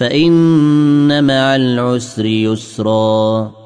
فإن مع العسر يسرا.